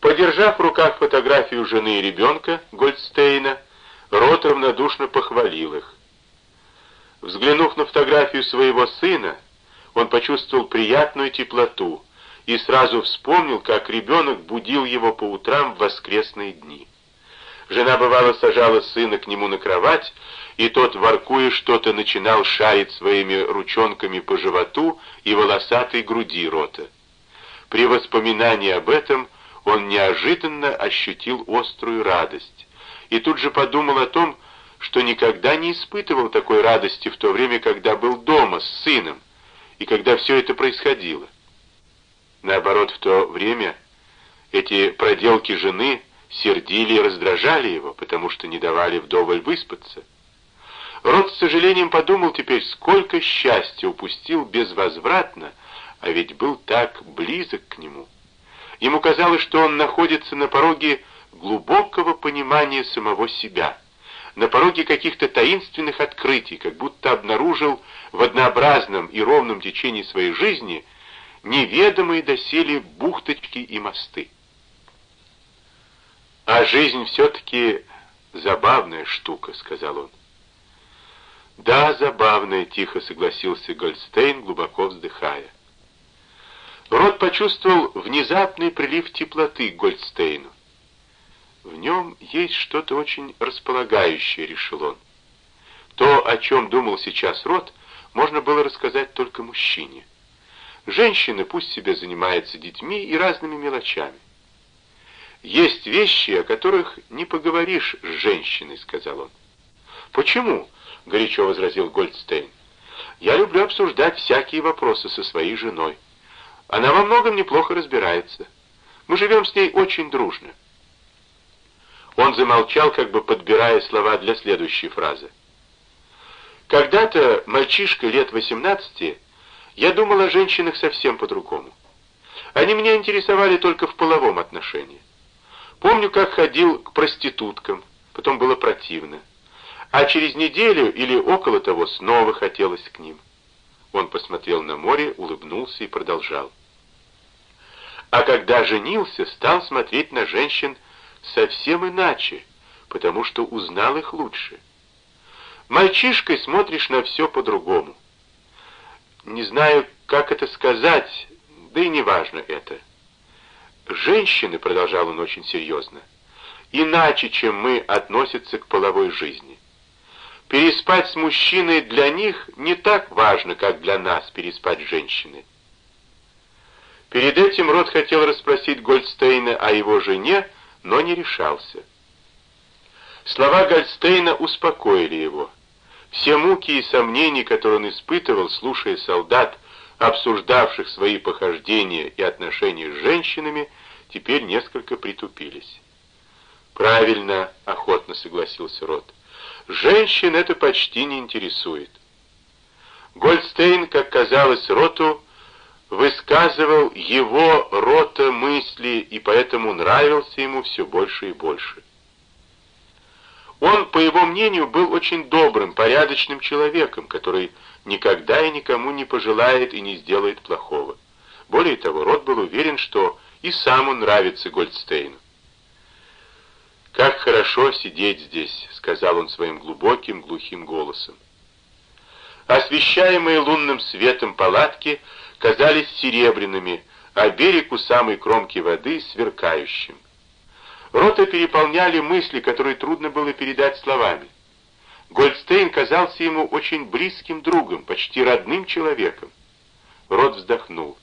Подержав в руках фотографию жены и ребенка Гольдстейна, Рот равнодушно похвалил их. Взглянув на фотографию своего сына, он почувствовал приятную теплоту и сразу вспомнил, как ребенок будил его по утрам в воскресные дни. Жена, бывало, сажала сына к нему на кровать, и тот, воркуя что-то, начинал шарить своими ручонками по животу и волосатой груди рота. При воспоминании об этом он неожиданно ощутил острую радость, и тут же подумал о том, что никогда не испытывал такой радости в то время, когда был дома с сыном, и когда все это происходило. Наоборот, в то время эти проделки жены сердили и раздражали его, потому что не давали вдоволь выспаться. Рот с сожалением подумал теперь, сколько счастья упустил безвозвратно, а ведь был так близок к нему. Ему казалось, что он находится на пороге глубокого понимания самого себя, на пороге каких-то таинственных открытий, как будто обнаружил в однообразном и ровном течении своей жизни неведомые доселе бухточки и мосты. «А жизнь все-таки забавная штука», — сказал он. «Да, забавная», — тихо согласился Гольдстейн, глубоко вздыхая. Рот почувствовал внезапный прилив теплоты к Гольдстейну. В нем есть что-то очень располагающее, решил он. То, о чем думал сейчас Рот, можно было рассказать только мужчине. Женщина пусть себе занимается детьми и разными мелочами. «Есть вещи, о которых не поговоришь с женщиной», — сказал он. «Почему?» — горячо возразил Гольдстейн. «Я люблю обсуждать всякие вопросы со своей женой. Она во многом неплохо разбирается. Мы живем с ней очень дружно». Он замолчал, как бы подбирая слова для следующей фразы. «Когда-то, мальчишка лет 18, я думал о женщинах совсем по-другому. Они меня интересовали только в половом отношении. Помню, как ходил к проституткам, потом было противно. А через неделю или около того снова хотелось к ним. Он посмотрел на море, улыбнулся и продолжал. А когда женился, стал смотреть на женщин совсем иначе, потому что узнал их лучше. Мальчишкой смотришь на все по-другому. Не знаю, как это сказать, да и не важно это. Женщины, продолжал он очень серьезно, иначе, чем мы, относятся к половой жизни. Переспать с мужчиной для них не так важно, как для нас переспать с женщиной. Перед этим Рот хотел расспросить Гольдстейна о его жене, но не решался. Слова Гольдстейна успокоили его. Все муки и сомнения, которые он испытывал, слушая солдат, обсуждавших свои похождения и отношения с женщинами, теперь несколько притупились. «Правильно», — охотно согласился Рот. «Женщин это почти не интересует». Гольдстейн, как казалось Роту, высказывал его рота мысли, и поэтому нравился ему все больше и больше. Он, по его мнению, был очень добрым, порядочным человеком, который никогда и никому не пожелает и не сделает плохого. Более того, Рот был уверен, что и сам он нравится Гольдстейну. «Как хорошо сидеть здесь», — сказал он своим глубоким, глухим голосом. Освещаемые лунным светом палатки казались серебряными, а берег у самой кромки воды сверкающим. Рота переполняли мысли, которые трудно было передать словами. Гольдстейн казался ему очень близким другом, почти родным человеком. Рот вздохнул.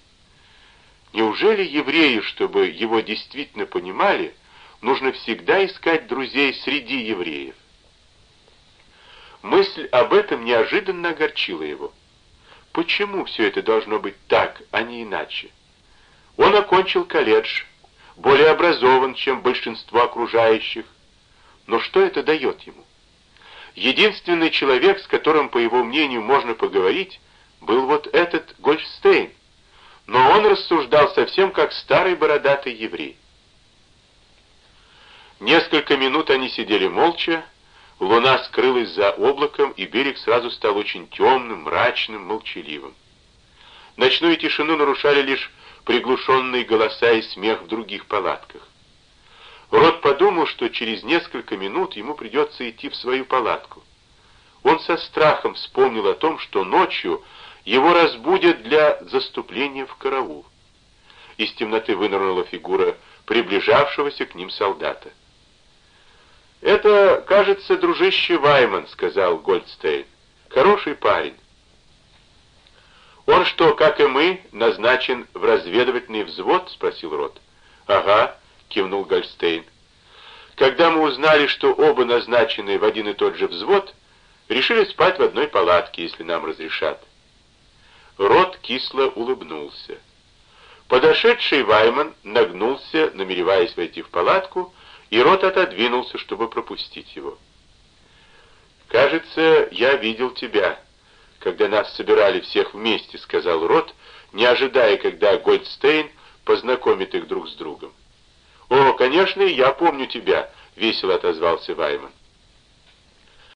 Неужели еврею, чтобы его действительно понимали, нужно всегда искать друзей среди евреев? Мысль об этом неожиданно огорчила его. Почему все это должно быть так, а не иначе? Он окончил колледж, более образован, чем большинство окружающих. Но что это дает ему? Единственный человек, с которым, по его мнению, можно поговорить, был вот этот Гольфстейн, но он рассуждал совсем как старый бородатый еврей. Несколько минут они сидели молча, луна скрылась за облаком, и берег сразу стал очень темным, мрачным, молчаливым. Ночную тишину нарушали лишь приглушенные голоса и смех в других палатках. Рот подумал, что через несколько минут ему придется идти в свою палатку. Он со страхом вспомнил о том, что ночью его разбудят для заступления в караул. Из темноты вынырнула фигура приближавшегося к ним солдата. «Это, кажется, дружище Вайман», — сказал Гольдстейн. «Хороший парень». «Он что, как и мы, назначен в разведывательный взвод?» — спросил Рот. «Ага», — кивнул Гольдстейн. «Когда мы узнали, что оба назначены в один и тот же взвод, решили спать в одной палатке, если нам разрешат». Рот кисло улыбнулся. Подошедший Вайман нагнулся, намереваясь войти в палатку, и Рот отодвинулся, чтобы пропустить его. «Кажется, я видел тебя, когда нас собирали всех вместе», — сказал Рот, не ожидая, когда Гольдстейн познакомит их друг с другом. «О, конечно, я помню тебя», — весело отозвался Вайман.